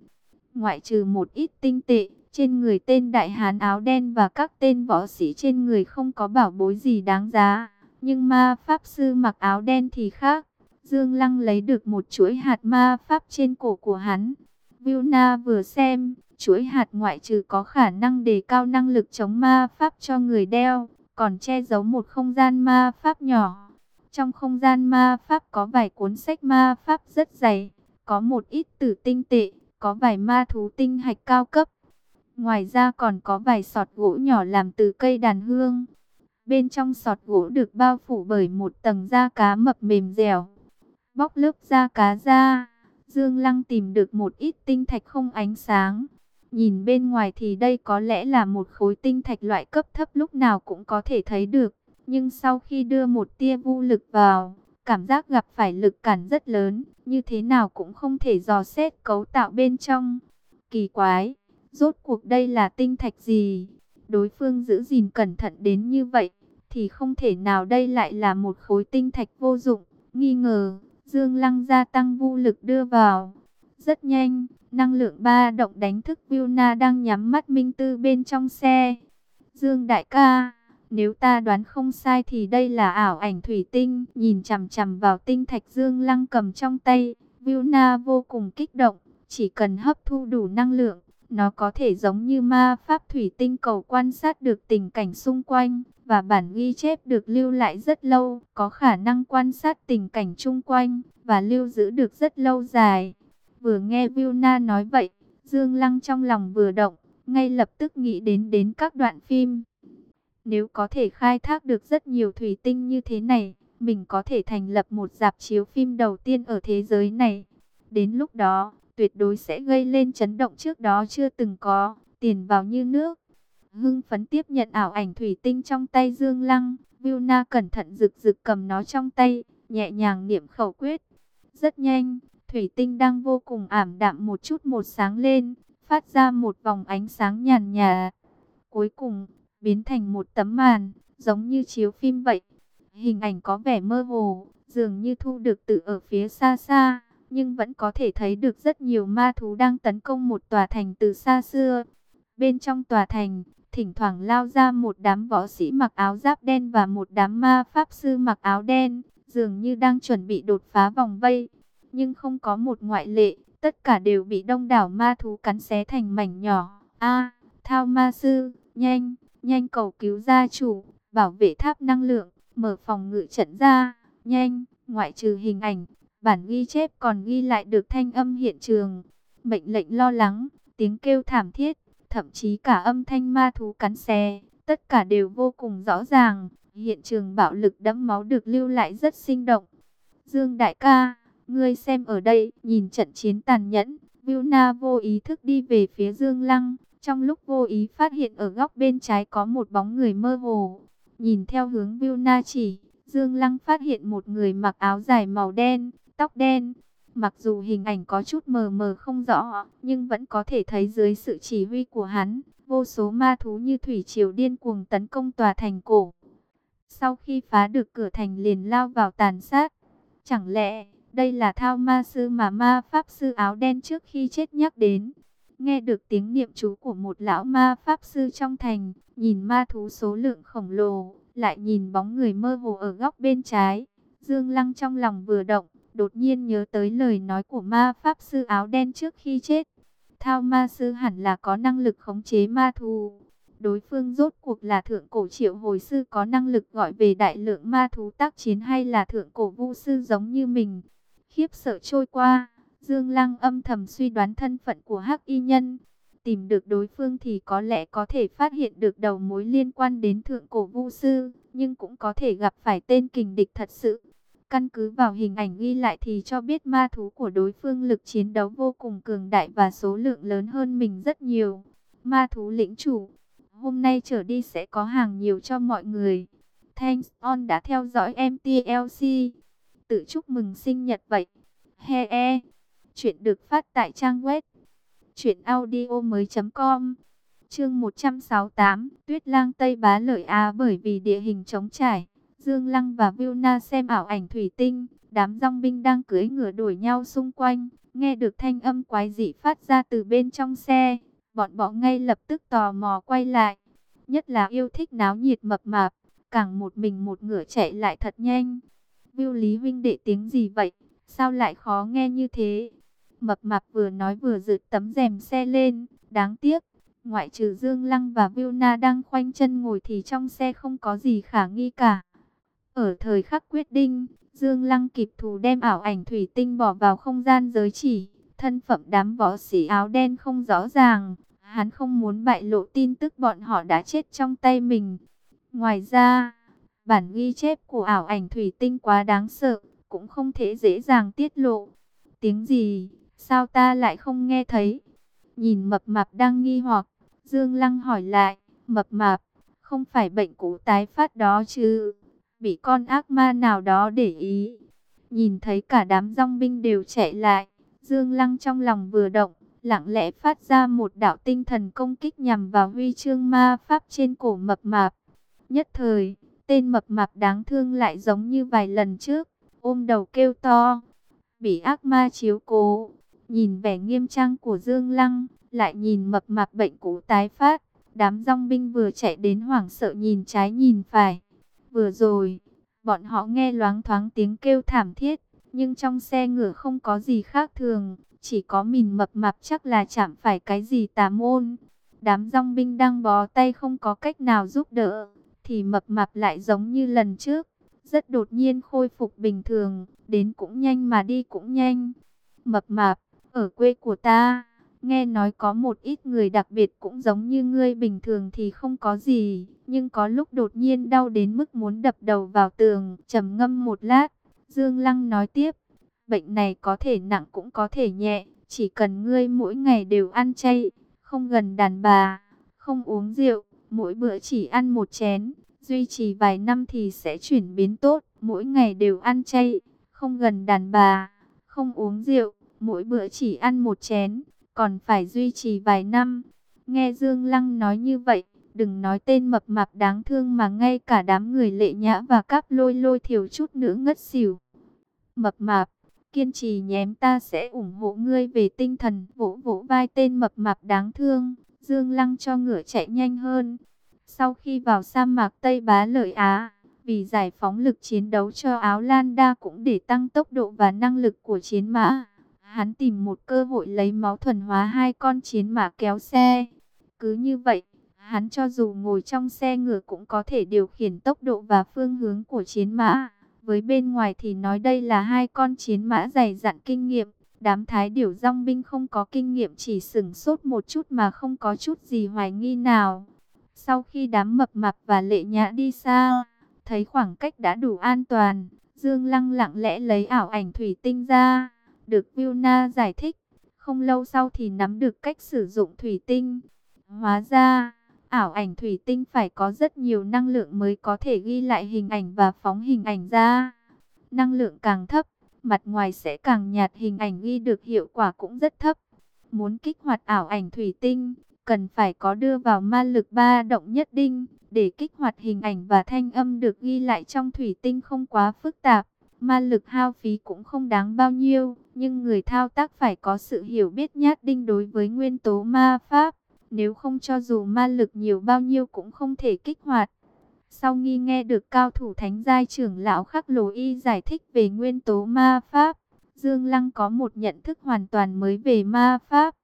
Ngoại trừ một ít tinh tệ, trên người tên đại hán áo đen và các tên võ sĩ trên người không có bảo bối gì đáng giá. Nhưng ma pháp sư mặc áo đen thì khác. Dương Lăng lấy được một chuỗi hạt ma pháp trên cổ của hắn. Vilna vừa xem, chuỗi hạt ngoại trừ có khả năng đề cao năng lực chống ma pháp cho người đeo, còn che giấu một không gian ma pháp nhỏ. Trong không gian ma pháp có vài cuốn sách ma pháp rất dày, có một ít tử tinh tệ, có vài ma thú tinh hạch cao cấp. Ngoài ra còn có vài sọt gỗ nhỏ làm từ cây đàn hương. Bên trong sọt gỗ được bao phủ bởi một tầng da cá mập mềm dẻo. Bóc lớp da cá ra, Dương Lăng tìm được một ít tinh thạch không ánh sáng. Nhìn bên ngoài thì đây có lẽ là một khối tinh thạch loại cấp thấp lúc nào cũng có thể thấy được. Nhưng sau khi đưa một tia vu lực vào, cảm giác gặp phải lực cản rất lớn, như thế nào cũng không thể dò xét cấu tạo bên trong. Kỳ quái, rốt cuộc đây là tinh thạch gì? Đối phương giữ gìn cẩn thận đến như vậy, thì không thể nào đây lại là một khối tinh thạch vô dụng. Nghi ngờ, Dương Lăng gia tăng vu lực đưa vào. Rất nhanh, năng lượng ba động đánh thức Vilna đang nhắm mắt minh tư bên trong xe. Dương đại ca, nếu ta đoán không sai thì đây là ảo ảnh thủy tinh. Nhìn chằm chằm vào tinh thạch Dương Lăng cầm trong tay, Vilna vô cùng kích động. Chỉ cần hấp thu đủ năng lượng, nó có thể giống như ma pháp thủy tinh cầu quan sát được tình cảnh xung quanh, và bản ghi chép được lưu lại rất lâu, có khả năng quan sát tình cảnh chung quanh, và lưu giữ được rất lâu dài. Vừa nghe Vilna nói vậy, Dương Lăng trong lòng vừa động, ngay lập tức nghĩ đến đến các đoạn phim. Nếu có thể khai thác được rất nhiều thủy tinh như thế này, mình có thể thành lập một dạp chiếu phim đầu tiên ở thế giới này. Đến lúc đó, tuyệt đối sẽ gây lên chấn động trước đó chưa từng có, tiền vào như nước. Hưng phấn tiếp nhận ảo ảnh thủy tinh trong tay Dương Lăng, Vilna cẩn thận rực rực cầm nó trong tay, nhẹ nhàng niệm khẩu quyết. Rất nhanh, thủy tinh đang vô cùng ảm đạm một chút một sáng lên, phát ra một vòng ánh sáng nhàn nhạt. Cuối cùng, biến thành một tấm màn, giống như chiếu phim vậy. Hình ảnh có vẻ mơ hồ, dường như thu được từ ở phía xa xa nhưng vẫn có thể thấy được rất nhiều ma thú đang tấn công một tòa thành từ xa xưa. Bên trong tòa thành, thỉnh thoảng lao ra một đám võ sĩ mặc áo giáp đen và một đám ma pháp sư mặc áo đen, dường như đang chuẩn bị đột phá vòng vây. Nhưng không có một ngoại lệ, tất cả đều bị đông đảo ma thú cắn xé thành mảnh nhỏ. A, thao ma sư, nhanh, nhanh cầu cứu gia chủ, bảo vệ tháp năng lượng, mở phòng ngự trận ra, nhanh, ngoại trừ hình ảnh, Bản ghi chép còn ghi lại được thanh âm hiện trường, mệnh lệnh lo lắng, tiếng kêu thảm thiết, thậm chí cả âm thanh ma thú cắn xé, tất cả đều vô cùng rõ ràng. Hiện trường bạo lực đẫm máu được lưu lại rất sinh động. Dương đại ca, ngươi xem ở đây, nhìn trận chiến tàn nhẫn, Vilna vô ý thức đi về phía Dương Lăng, trong lúc vô ý phát hiện ở góc bên trái có một bóng người mơ hồ. Nhìn theo hướng Vilna chỉ, Dương Lăng phát hiện một người mặc áo dài màu đen, tóc đen. Mặc dù hình ảnh có chút mờ mờ không rõ, nhưng vẫn có thể thấy dưới sự chỉ huy của hắn, vô số ma thú như thủy triều điên cuồng tấn công tòa thành cổ. Sau khi phá được cửa thành liền lao vào tàn sát. Chẳng lẽ đây là thao ma sư mà ma pháp sư áo đen trước khi chết nhắc đến? Nghe được tiếng niệm chú của một lão ma pháp sư trong thành, nhìn ma thú số lượng khổng lồ, lại nhìn bóng người mơ hồ ở góc bên trái. Dương Lăng trong lòng vừa động, đột nhiên nhớ tới lời nói của ma pháp sư áo đen trước khi chết. Thao ma sư hẳn là có năng lực khống chế ma thú. Đối phương rốt cuộc là thượng cổ triệu hồi sư có năng lực gọi về đại lượng ma thú tác chiến hay là thượng cổ vu sư giống như mình. Khiếp sợ trôi qua, Dương Lăng âm thầm suy đoán thân phận của hắc y nhân. Tìm được đối phương thì có lẽ có thể phát hiện được đầu mối liên quan đến thượng cổ vu sư, nhưng cũng có thể gặp phải tên kình địch thật sự. Căn cứ vào hình ảnh ghi lại thì cho biết ma thú của đối phương lực chiến đấu vô cùng cường đại và số lượng lớn hơn mình rất nhiều. Ma thú lĩnh chủ, hôm nay trở đi sẽ có hàng nhiều cho mọi người. Thanks on đã theo dõi MTLC. Tự chúc mừng sinh nhật vậy. He e. Chuyện được phát tại trang web. Chuyện audio mới.com Chương 168 Tuyết lang Tây Bá lợi Á bởi vì địa hình trống trải Dương Lăng và Vilna xem ảo ảnh thủy tinh, đám dòng binh đang cưỡi ngựa đuổi nhau xung quanh, nghe được thanh âm quái dị phát ra từ bên trong xe, bọn bỏ ngay lập tức tò mò quay lại. Nhất là yêu thích náo nhiệt mập mạp, càng một mình một ngựa chạy lại thật nhanh. Viu Lý Vinh đệ tiếng gì vậy? Sao lại khó nghe như thế? Mập mạp vừa nói vừa giựt tấm rèm xe lên. Đáng tiếc, ngoại trừ Dương Lăng và Viu Na đang khoanh chân ngồi thì trong xe không có gì khả nghi cả. Ở thời khắc quyết định, Dương Lăng kịp thù đem ảo ảnh thủy tinh bỏ vào không gian giới chỉ. Thân phẩm đám võ sĩ áo đen không rõ ràng. Hắn không muốn bại lộ tin tức bọn họ đã chết trong tay mình. Ngoài ra, bản ghi chép của ảo ảnh thủy tinh quá đáng sợ, cũng không thể dễ dàng tiết lộ. Tiếng gì? Sao ta lại không nghe thấy? Nhìn mập mạp đang nghi hoặc, Dương Lăng hỏi lại, mập mạp, không phải bệnh cũ tái phát đó chứ? Bị con ác ma nào đó để ý. Nhìn thấy cả đám rong binh đều chạy lại, Dương Lăng trong lòng vừa động, lặng lẽ phát ra một đạo tinh thần công kích nhằm vào huy chương ma pháp trên cổ mập mạp. Nhất thời, tên mập mạp đáng thương lại giống như vài lần trước, ôm đầu kêu to. Bị ác ma chiếu cố, nhìn vẻ nghiêm trang của Dương Lăng, lại nhìn mập mạp bệnh cũ tái phát. Đám rong binh vừa chạy đến hoảng sợ nhìn trái nhìn phải. Vừa rồi, bọn họ nghe loáng thoáng tiếng kêu thảm thiết, nhưng trong xe ngựa không có gì khác thường, chỉ có mình mập mạp chắc là chạm phải cái gì tà môn. Đám rong binh đang bó tay không có cách nào giúp đỡ, thì mập mạp lại giống như lần trước, rất đột nhiên khôi phục bình thường, đến cũng nhanh mà đi cũng nhanh. Mập mạp, ở quê của ta, nghe nói có một ít người đặc biệt cũng giống như ngươi bình thường thì không có gì, nhưng có lúc đột nhiên đau đến mức muốn đập đầu vào tường, trầm ngâm một lát, Dương Lăng nói tiếp, bệnh này có thể nặng cũng có thể nhẹ, chỉ cần ngươi mỗi ngày đều ăn chay, không gần đàn bà, không uống rượu, mỗi bữa chỉ ăn một chén, duy trì vài năm thì sẽ chuyển biến tốt, mỗi ngày đều ăn chay, không gần đàn bà, không uống rượu, mỗi bữa chỉ ăn một chén, còn phải duy trì vài năm. Nghe Dương Lăng nói như vậy, đừng nói tên mập mạp đáng thương mà ngay cả đám người lệ nhã và cáp lôi lôi thiểu chút nữa ngất xỉu. Mập mạp, kiên trì nhém ta sẽ ủng hộ ngươi về tinh thần, vỗ vỗ vai tên mập mạp đáng thương, Dương Lăng cho ngựa chạy nhanh hơn. Sau khi vào sa mạc Tây Bá Lợi Á, vì giải phóng lực chiến đấu cho Áo Lan Đa cũng để tăng tốc độ và năng lực của chiến mã, hắn tìm một cơ hội lấy máu thuần hóa hai con chiến mã kéo xe. Cứ như vậy, hắn cho dù ngồi trong xe ngựa cũng có thể điều khiển tốc độ và phương hướng của chiến mã. Với bên ngoài thì nói đây là hai con chiến mã dày dặn kinh nghiệm. Đám thái điểu rong binh không có kinh nghiệm chỉ sửng sốt một chút mà không có chút gì hoài nghi nào. Sau khi đám mập mạp và lệ nhã đi xa, thấy khoảng cách đã đủ an toàn, Dương Lăng lặng lẽ lấy ảo ảnh thủy tinh ra, được Vilna giải thích. Không lâu sau thì nắm được cách sử dụng thủy tinh. Hóa ra, ảo ảnh thủy tinh phải có rất nhiều năng lượng mới có thể ghi lại hình ảnh và phóng hình ảnh ra. Năng lượng càng thấp, mặt ngoài sẽ càng nhạt hình ảnh ghi được hiệu quả cũng rất thấp. Muốn kích hoạt ảo ảnh thủy tinh, cần phải có đưa vào ma lực ba động nhất định, để kích hoạt hình ảnh và thanh âm được ghi lại trong thủy tinh không quá phức tạp. Ma lực hao phí cũng không đáng bao nhiêu, nhưng người thao tác phải có sự hiểu biết nhát đinh đối với nguyên tố ma pháp. Nếu không cho dù ma lực nhiều bao nhiêu cũng không thể kích hoạt. Sau nghi nghe được cao thủ thánh giai trưởng lão khắc lồ y giải thích về nguyên tố ma pháp, Dương Lăng có một nhận thức hoàn toàn mới về ma pháp.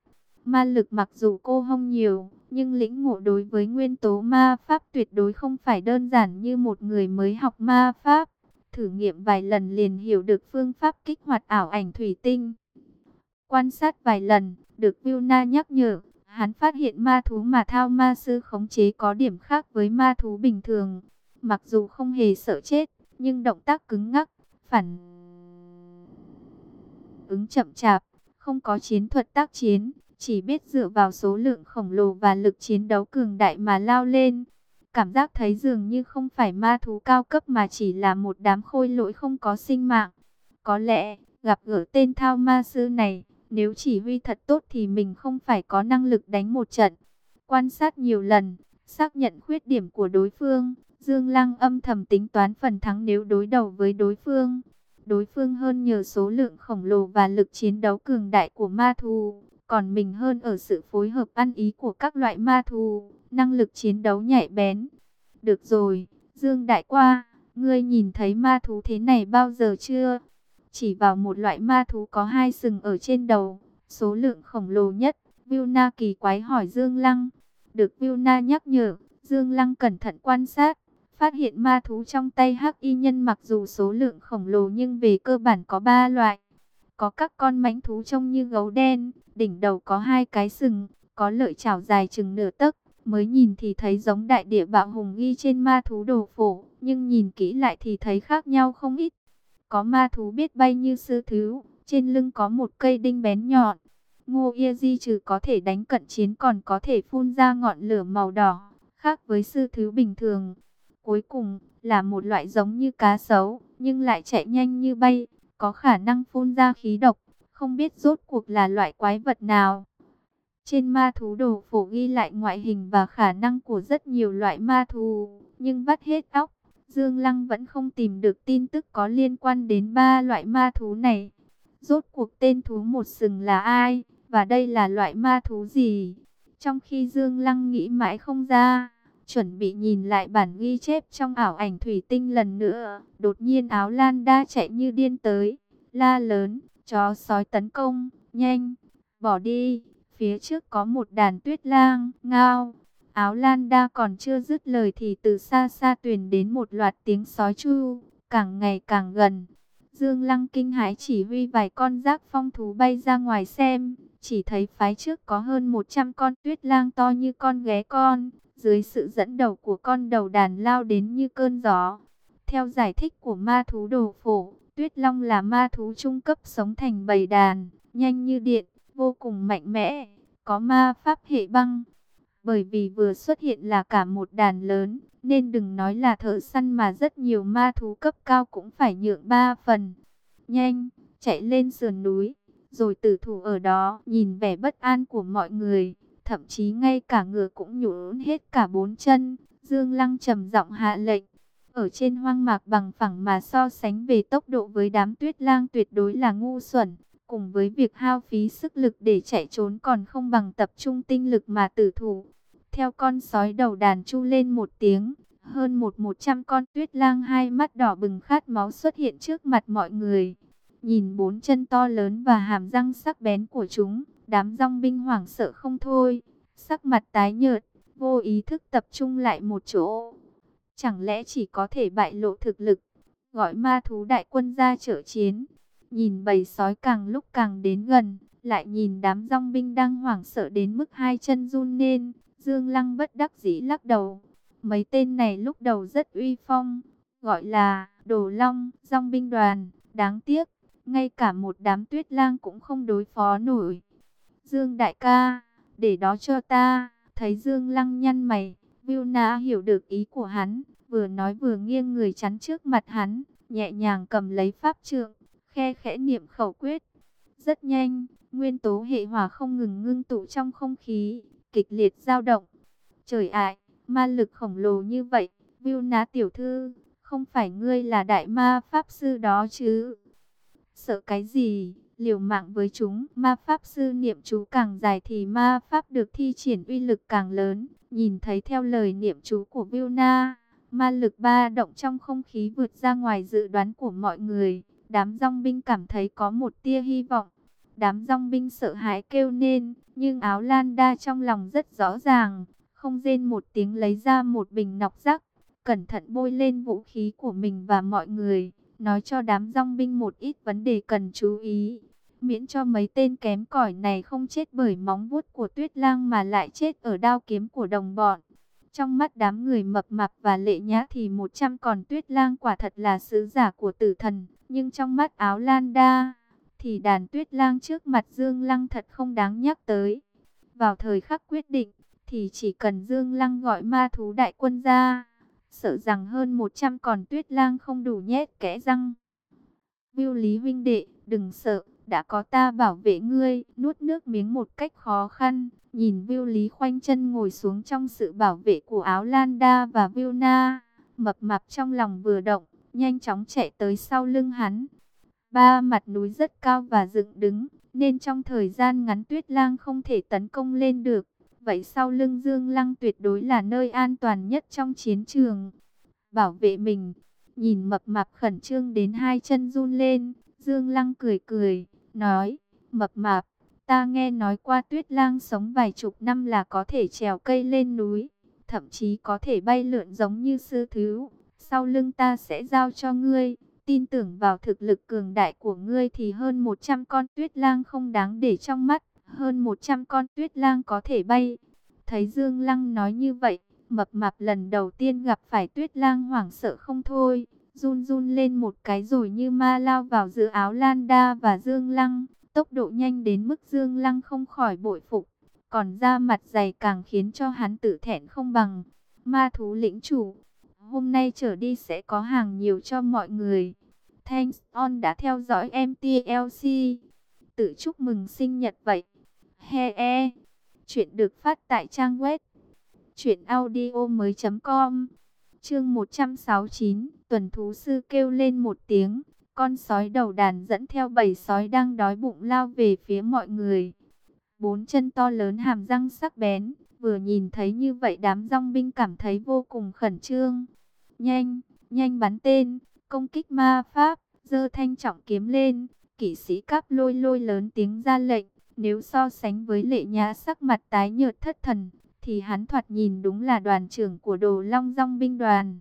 Ma lực mặc dù cô không nhiều, nhưng lĩnh ngộ đối với nguyên tố ma pháp tuyệt đối không phải đơn giản như một người mới học ma pháp. Thử nghiệm vài lần liền hiểu được phương pháp kích hoạt ảo ảnh thủy tinh. Quan sát vài lần, được Vilna nhắc nhở, hắn phát hiện ma thú mà thao ma sư khống chế có điểm khác với ma thú bình thường. Mặc dù không hề sợ chết, nhưng động tác cứng ngắc, phản ứng chậm chạp, không có chiến thuật tác chiến, chỉ biết dựa vào số lượng khổng lồ và lực chiến đấu cường đại mà lao lên. Cảm giác thấy dường như không phải ma thú cao cấp mà chỉ là một đám khôi lỗi không có sinh mạng. Có lẽ, gặp gỡ tên thao ma sư này, nếu chỉ huy thật tốt thì mình không phải có năng lực đánh một trận. Quan sát nhiều lần, xác nhận khuyết điểm của đối phương, Dương Lăng âm thầm tính toán phần thắng nếu đối đầu với đối phương. Đối phương hơn nhờ số lượng khổng lồ và lực chiến đấu cường đại của ma thú, còn mình hơn ở sự phối hợp ăn ý của các loại ma thú, năng lực chiến đấu nhạy bén. Được rồi, Dương Đại Qua, ngươi nhìn thấy ma thú thế này bao giờ chưa? Chỉ vào một loại ma thú có hai sừng ở trên đầu, số lượng khổng lồ nhất. Vilna kỳ quái hỏi Dương Lăng. Được Vilna nhắc nhở, Dương Lăng cẩn thận quan sát, phát hiện ma thú trong tay hắc y nhân mặc dù số lượng khổng lồ nhưng về cơ bản có ba loại. Có các con mãnh thú trông như gấu đen, đỉnh đầu có hai cái sừng, có lợi chảo dài chừng nửa tấc, mới nhìn thì thấy giống đại địa bạo hùng ghi trên ma thú đồ phổ, nhưng nhìn kỹ lại thì thấy khác nhau không ít. Có ma thú biết bay như sư thứ, trên lưng có một cây đinh bén nhọn. Ngô Ia Di trừ có thể đánh cận chiến còn có thể phun ra ngọn lửa màu đỏ, khác với sư thứ bình thường. Cuối cùng là một loại giống như cá sấu, nhưng lại chạy nhanh như bay, có khả năng phun ra khí độc, không biết rốt cuộc là loại quái vật nào. Trên ma thú đồ phổ ghi lại ngoại hình và khả năng của rất nhiều loại ma thú, nhưng vắt hết óc, Dương Lăng vẫn không tìm được tin tức có liên quan đến ba loại ma thú này. Rốt cuộc tên thú một sừng là ai, và đây là loại ma thú gì? Trong khi Dương Lăng nghĩ mãi không ra, chuẩn bị nhìn lại bản ghi chép trong ảo ảnh thủy tinh lần nữa, đột nhiên áo lan đa chạy như điên tới, la lớn, chó sói tấn công, nhanh, bỏ đi, phía trước có một đàn tuyết lang, ngao. Áo lan đa còn chưa dứt lời thì từ xa xa truyền đến một loạt tiếng sói chu, càng ngày càng gần. Dương Lăng kinh hãi chỉ huy vài con giác phong thú bay ra ngoài xem, chỉ thấy phái trước có hơn 100 con tuyết lang to như con ghé con, dưới sự dẫn đầu của con đầu đàn lao đến như cơn gió. Theo giải thích của ma thú đồ phổ, tuyết long là ma thú trung cấp sống thành bầy đàn, nhanh như điện, vô cùng mạnh mẽ, có ma pháp hệ băng. Bởi vì vừa xuất hiện là cả một đàn lớn, nên đừng nói là thợ săn mà rất nhiều ma thú cấp cao cũng phải nhượng ba phần. Nhanh, chạy lên sườn núi, rồi tử thủ ở đó, nhìn vẻ bất an của mọi người, thậm chí ngay cả ngựa cũng nhũn hết cả bốn chân. Dương Lăng trầm giọng hạ lệnh, ở trên hoang mạc bằng phẳng mà so sánh về tốc độ với đám tuyết lang tuyệt đối là ngu xuẩn, cùng với việc hao phí sức lực để chạy trốn còn không bằng tập trung tinh lực mà tử thủ. Theo con sói đầu đàn chu lên một tiếng, hơn một một trăm con tuyết lang hai mắt đỏ bừng khát máu xuất hiện trước mặt mọi người. Nhìn bốn chân to lớn và hàm răng sắc bén của chúng, đám rong binh hoảng sợ không thôi, sắc mặt tái nhợt, vô ý thức tập trung lại một chỗ. Chẳng lẽ chỉ có thể bại lộ thực lực, gọi ma thú đại quân ra trợ chiến. Nhìn bầy sói càng lúc càng đến gần, lại nhìn đám rong binh đang hoảng sợ đến mức hai chân run lên, Dương Lăng bất đắc dĩ lắc đầu. Mấy tên này lúc đầu rất uy phong, gọi là Đồ Long, rong binh đoàn, đáng tiếc, ngay cả một đám tuyết lang cũng không đối phó nổi. Dương đại ca, để đó cho ta, thấy Dương Lăng nhăn mày, Vilna hiểu được ý của hắn, vừa nói vừa nghiêng người chắn trước mặt hắn, nhẹ nhàng cầm lấy pháp trượng, khe khẽ niệm khẩu quyết. Rất nhanh, nguyên tố hệ hỏa không ngừng ngưng tụ trong không khí, kịch liệt dao động. Trời ạ, ma lực khổng lồ như vậy, Viu Ná tiểu thư, không phải ngươi là đại ma pháp sư đó chứ? Sợ cái gì? Liều mạng với chúng, ma pháp sư niệm chú càng dài thì ma pháp được thi triển uy lực càng lớn. Nhìn thấy theo lời niệm chú của viu na ma lực ba động trong không khí vượt ra ngoài dự đoán của mọi người. Đám rong binh cảm thấy có một tia hy vọng. Đám rong binh sợ hãi kêu nên, nhưng áo lan đa trong lòng rất rõ ràng. Không rên một tiếng lấy ra một bình nọc rắc, cẩn thận bôi lên vũ khí của mình và mọi người nói cho đám rong binh một ít vấn đề cần chú ý, miễn cho mấy tên kém cỏi này không chết bởi móng vuốt của tuyết lang mà lại chết ở đao kiếm của đồng bọn. Trong mắt đám người mập mạp và lệ nhã thì 100 còn tuyết lang quả thật là sứ giả của tử thần, nhưng trong mắt áo lan đa, thì đàn tuyết lang trước mặt Dương Lăng thật không đáng nhắc tới. Vào thời khắc quyết định, thì chỉ cần Dương Lăng gọi ma thú đại quân ra sợ rằng hơn 100 còn tuyết lang không đủ nhét kẽ răng. Viu Lý huynh đệ, đừng sợ, đã có ta bảo vệ ngươi, nuốt nước miếng một cách khó khăn, nhìn Viu Lý khoanh chân ngồi xuống trong sự bảo vệ của áo Lan Đa và Viu Na, mập mạp trong lòng vừa động, nhanh chóng chạy tới sau lưng hắn. Ba mặt núi rất cao và dựng đứng, nên trong thời gian ngắn Tuyết Lang không thể tấn công lên được. Vậy sau lưng Dương Lăng tuyệt đối là nơi an toàn nhất trong chiến trường. Bảo vệ mình, nhìn mập mạp khẩn trương đến hai chân run lên, Dương Lăng cười cười, nói, mập mạp, ta nghe nói qua Tuyết Lang sống vài chục năm là có thể trèo cây lên núi, thậm chí có thể bay lượn giống như sư thứ. Sau lưng ta sẽ giao cho ngươi, tin tưởng vào thực lực cường đại của ngươi thì hơn 100 con tuyết lang không đáng để trong mắt, hơn 100 con tuyết lang có thể bay. Thấy Dương Lăng nói như vậy, mập mạp lần đầu tiên gặp phải tuyết lang hoảng sợ không thôi, run run lên một cái rồi như ma lao vào giữa áo Lan Đa và Dương Lăng, tốc độ nhanh đến mức Dương Lăng không khỏi bội phục, còn da mặt dày càng khiến cho hắn tự thẹn không bằng. Ma thú lĩnh chủ, hôm nay trở đi sẽ có hàng nhiều cho mọi người. Thanks, on đã theo dõi MTLC. Tự chúc mừng sinh nhật vậy. He e. Chuyện được phát tại trang web. Chuyện audio mới com. Chương 169. Tuần thú sư kêu lên một tiếng. Con sói đầu đàn dẫn theo bầy sói đang đói bụng lao về phía mọi người. Bốn chân to lớn hàm răng sắc bén. Vừa nhìn thấy như vậy đám rong binh cảm thấy vô cùng khẩn trương. Nhanh, nhanh bắn tên, công kích ma pháp, dơ thanh trọng kiếm lên, kỵ sĩ cáp lôi lôi lớn tiếng ra lệnh, nếu so sánh với lệ nhã sắc mặt tái nhợt thất thần, thì hắn thoạt nhìn đúng là đoàn trưởng của đồ long rong binh đoàn.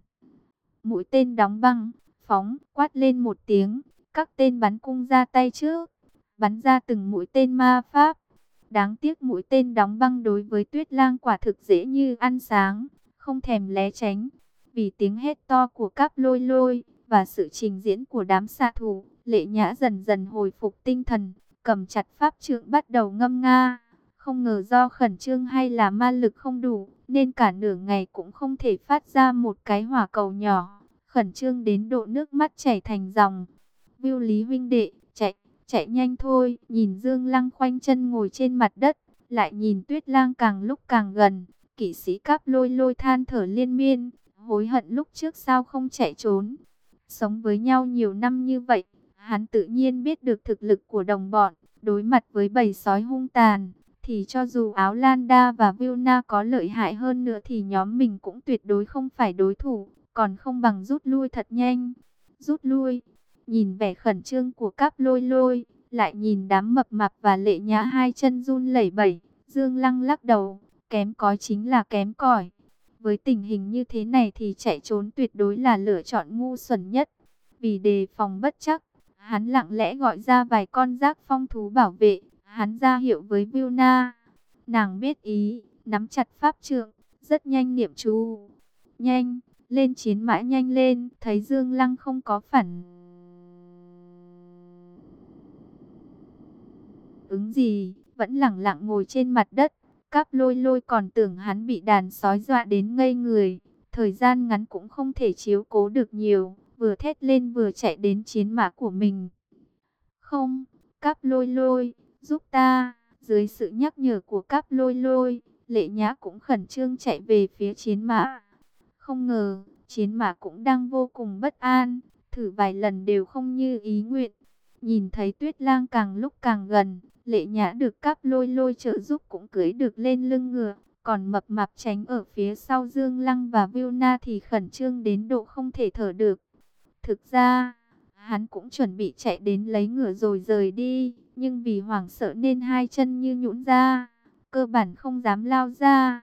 Mũi tên đóng băng, phóng, quát lên một tiếng, các tên bắn cung ra tay trước, bắn ra từng mũi tên ma pháp. Đáng tiếc mũi tên đóng băng đối với tuyết lang quả thực dễ như ăn sáng, không thèm lé tránh. Vì tiếng hét to của các lôi lôi, và sự trình diễn của đám xạ thủ, lệ nhã dần dần hồi phục tinh thần, cầm chặt pháp trượng bắt đầu ngâm nga. Không ngờ do khẩn trương hay là ma lực không đủ, nên cả nửa ngày cũng không thể phát ra một cái hỏa cầu nhỏ. Khẩn trương đến độ nước mắt chảy thành dòng. Viu Lý huynh đệ, chạy, chạy nhanh thôi. Nhìn Dương Lăng khoanh chân ngồi trên mặt đất, lại nhìn Tuyết Lang càng lúc càng gần. Kỵ sĩ cáp lôi lôi than thở liên miên, hối hận lúc trước sao không chạy trốn. Sống với nhau nhiều năm như vậy, hắn tự nhiên biết được thực lực của đồng bọn, đối mặt với bầy sói hung tàn, thì cho dù áo Landa và Vilna có lợi hại hơn nữa thì nhóm mình cũng tuyệt đối không phải đối thủ, còn không bằng rút lui thật nhanh. Rút lui, nhìn vẻ khẩn trương của cáp lôi lôi, lại nhìn đám mập mạp và lệ nhã hai chân run lẩy bẩy, Dương Lăng lắc đầu, kém cói chính là kém cỏi. Với tình hình như thế này thì chạy trốn tuyệt đối là lựa chọn ngu xuẩn nhất. Vì đề phòng bất chắc, hắn lặng lẽ gọi ra vài con giác phong thú bảo vệ. Hắn ra hiệu với Vilna. Nàng biết ý, nắm chặt pháp trượng, rất nhanh niệm chú. Nhanh, lên chiến mã nhanh lên, thấy Dương Lăng không có phản. Ứng gì, vẫn lặng lặng ngồi trên mặt đất, Cáp lôi lôi còn tưởng hắn bị đàn sói dọa đến ngây người. Thời gian ngắn cũng không thể chiếu cố được nhiều. Vừa thét lên vừa chạy đến chiến mã của mình. Không, cáp lôi lôi, giúp ta. Dưới sự nhắc nhở của cáp lôi lôi, lệ nhã cũng khẩn trương chạy về phía chiến mã. Không ngờ, chiến mã cũng đang vô cùng bất an. Thử vài lần đều không như ý nguyện. Nhìn thấy tuyết lang càng lúc càng gần, Lệ nhã được cáp lôi lôi trợ giúp cũng cưới được lên lưng ngựa. Còn mập mạp tránh ở phía sau Dương Lăng và Viu Na thì khẩn trương đến độ không thể thở được. Thực ra, hắn cũng chuẩn bị chạy đến lấy ngựa rồi rời đi. Nhưng vì hoảng sợ nên hai chân như nhũn ra. Cơ bản không dám lao ra.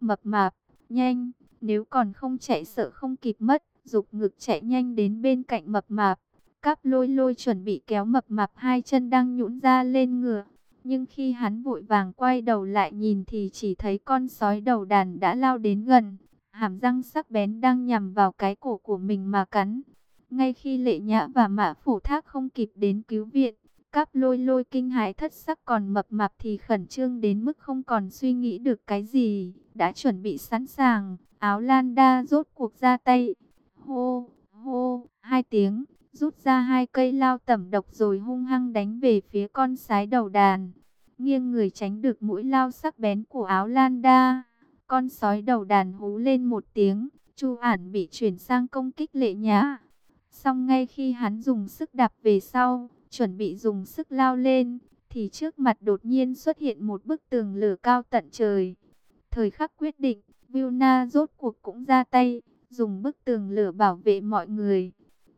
Mập mạp, nhanh, nếu còn không chạy sợ không kịp mất. Dục ngực chạy nhanh đến bên cạnh mập mạp. Cáp lôi lôi chuẩn bị kéo mập mạp hai chân đang nhũn ra lên ngựa. Nhưng khi hắn vội vàng quay đầu lại nhìn thì chỉ thấy con sói đầu đàn đã lao đến gần. Hàm răng sắc bén đang nhằm vào cái cổ của mình mà cắn. Ngay khi lệ nhã và mã phủ thác không kịp đến cứu viện, cáp lôi lôi kinh hãi thất sắc còn mập mạp thì khẩn trương đến mức không còn suy nghĩ được cái gì. Đã chuẩn bị sẵn sàng, áo lan đa rốt cuộc ra tay. Hô, hô, hai tiếng rút ra hai cây lao tẩm độc rồi hung hăng đánh về phía con sái đầu đàn. Nghiêng người tránh được mũi lao sắc bén của áo lan đa. Con sói đầu đàn hú lên một tiếng, chu ản bị chuyển sang công kích lệ nhã. Xong ngay khi hắn dùng sức đạp về sau, chuẩn bị dùng sức lao lên, thì trước mặt đột nhiên xuất hiện một bức tường lửa cao tận trời. Thời khắc quyết định, Vilna rốt cuộc cũng ra tay, dùng bức tường lửa bảo vệ mọi người.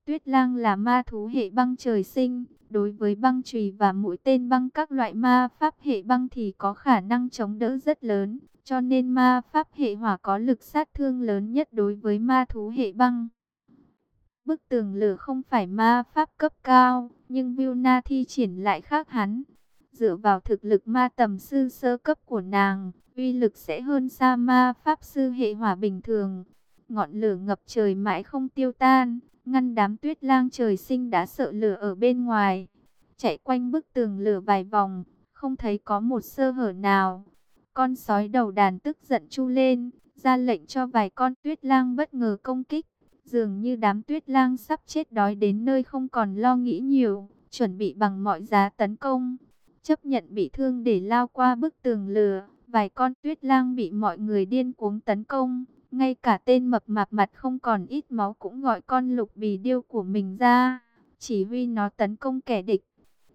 Tuyết lang là ma thú hệ băng trời sinh, đối với băng chùy và mũi tên băng các loại ma pháp hệ băng thì có khả năng chống đỡ rất lớn, cho nên ma pháp hệ hỏa có lực sát thương lớn nhất đối với ma thú hệ băng. Bức tường lửa không phải ma pháp cấp cao, nhưng Vilna thi triển lại khác hắn. Dựa vào thực lực ma tầm sư sơ cấp của nàng, uy lực sẽ hơn xa ma pháp sư hệ hỏa bình thường. Ngọn lửa ngập trời mãi không tiêu tan, ngăn đám tuyết lang trời sinh đã sợ lửa ở bên ngoài. Chạy quanh bức tường lửa vài vòng, không thấy có một sơ hở nào. Con sói đầu đàn tức giận chu lên, ra lệnh cho vài con tuyết lang bất ngờ công kích. Dường như đám tuyết lang sắp chết đói đến nơi không còn lo nghĩ nhiều, chuẩn bị bằng mọi giá tấn công. Chấp nhận bị thương để lao qua bức tường lửa, vài con tuyết lang bị mọi người điên cuống tấn công. Ngay cả tên mập mạp mặt không còn ít máu cũng gọi con lục bì điêu của mình ra, chỉ huy nó tấn công kẻ địch.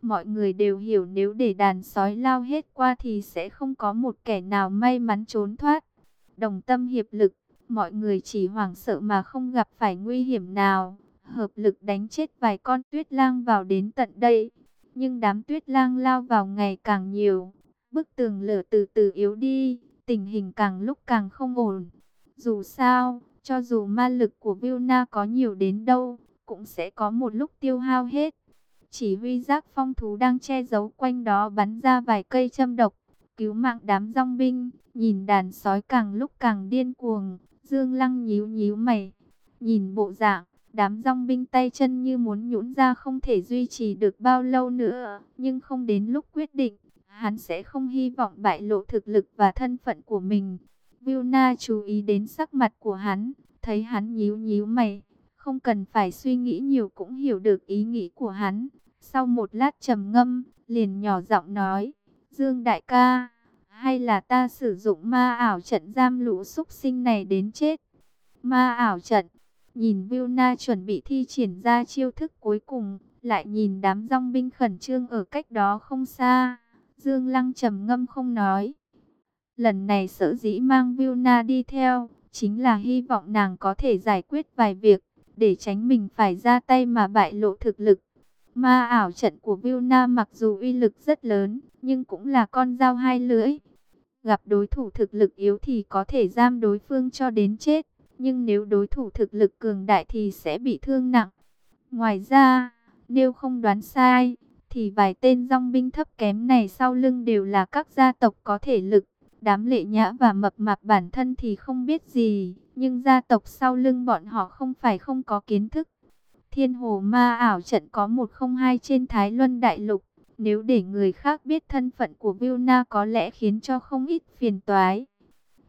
Mọi người đều hiểu nếu để đàn sói lao hết qua thì sẽ không có một kẻ nào may mắn trốn thoát. Đồng tâm hiệp lực, mọi người chỉ hoảng sợ mà không gặp phải nguy hiểm nào. Hợp lực đánh chết vài con tuyết lang vào đến tận đây. Nhưng đám tuyết lang lao vào ngày càng nhiều. Bức tường lửa từ từ yếu đi, tình hình càng lúc càng không ổn. Dù sao, cho dù ma lực của Vilna có nhiều đến đâu, cũng sẽ có một lúc tiêu hao hết. Chỉ huy giác phong thú đang che giấu quanh đó bắn ra vài cây châm độc, cứu mạng đám rong binh, nhìn đàn sói càng lúc càng điên cuồng, Dương Lăng nhíu nhíu mày, nhìn bộ dạng, đám rong binh tay chân như muốn nhũn ra không thể duy trì được bao lâu nữa, nhưng không đến lúc quyết định, hắn sẽ không hy vọng bại lộ thực lực và thân phận của mình. Vilna chú ý đến sắc mặt của hắn, thấy hắn nhíu nhíu mày, không cần phải suy nghĩ nhiều cũng hiểu được ý nghĩ của hắn. Sau một lát trầm ngâm, liền nhỏ giọng nói, Dương đại ca, hay là ta sử dụng ma ảo trận giam lũ xúc sinh này đến chết? Ma ảo trận, nhìn Vilna chuẩn bị thi triển ra chiêu thức cuối cùng, lại nhìn đám rong binh khẩn trương ở cách đó không xa. Dương Lăng trầm ngâm không nói. Lần này sở dĩ mang Vilna đi theo, chính là hy vọng nàng có thể giải quyết vài việc, để tránh mình phải ra tay mà bại lộ thực lực. Ma ảo trận của Vilna mặc dù uy lực rất lớn, nhưng cũng là con dao hai lưỡi. Gặp đối thủ thực lực yếu thì có thể giam đối phương cho đến chết, nhưng nếu đối thủ thực lực cường đại thì sẽ bị thương nặng. Ngoài ra, nếu không đoán sai, thì vài tên dòng binh thấp kém này sau lưng đều là các gia tộc có thể lực. Đám lệ nhã và mập mạp bản thân thì không biết gì, nhưng gia tộc sau lưng bọn họ không phải không có kiến thức. Thiên hồ ma ảo trận có một không hai trên Thái Luân Đại Lục. Nếu để người khác biết thân phận của Vilna có lẽ khiến cho không ít phiền toái.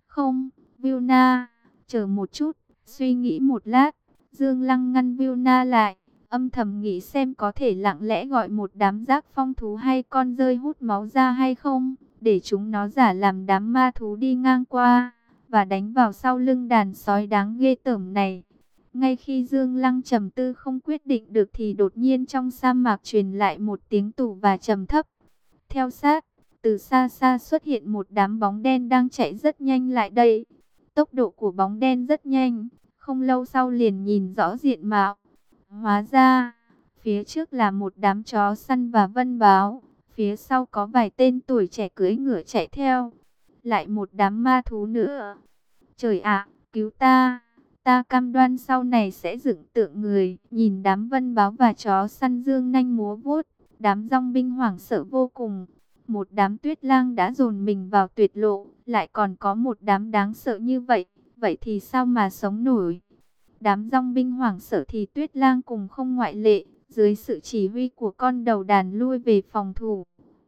Không, Vilna, chờ một chút, suy nghĩ một lát. Dương Lăng ngăn Vilna lại, âm thầm nghĩ xem có thể lặng lẽ gọi một đám giác phong thú hay con rơi hút máu ra hay không để chúng nó giả làm đám ma thú đi ngang qua, và đánh vào sau lưng đàn sói đáng ghê tởm này. Ngay khi Dương Lăng trầm tư không quyết định được thì đột nhiên trong sa mạc truyền lại một tiếng tủ và trầm thấp. Theo sát, từ xa xa xuất hiện một đám bóng đen đang chạy rất nhanh lại đây. Tốc độ của bóng đen rất nhanh, không lâu sau liền nhìn rõ diện mạo. Hóa ra, phía trước là một đám chó săn và vân báo. Phía sau có vài tên tuổi trẻ cưỡi ngựa chạy theo. Lại một đám ma thú nữa. Trời ạ, cứu ta. Ta cam đoan sau này sẽ dựng tượng người. Nhìn đám vân báo và chó săn dương nanh múa vuốt. Đám rong binh hoảng sợ vô cùng. Một đám tuyết lang đã dồn mình vào tuyệt lộ. Lại còn có một đám đáng sợ như vậy. Vậy thì sao mà sống nổi? Đám rong binh hoảng sợ thì tuyết lang cùng không ngoại lệ dưới sự chỉ huy của con đầu đàn lui về phòng thủ.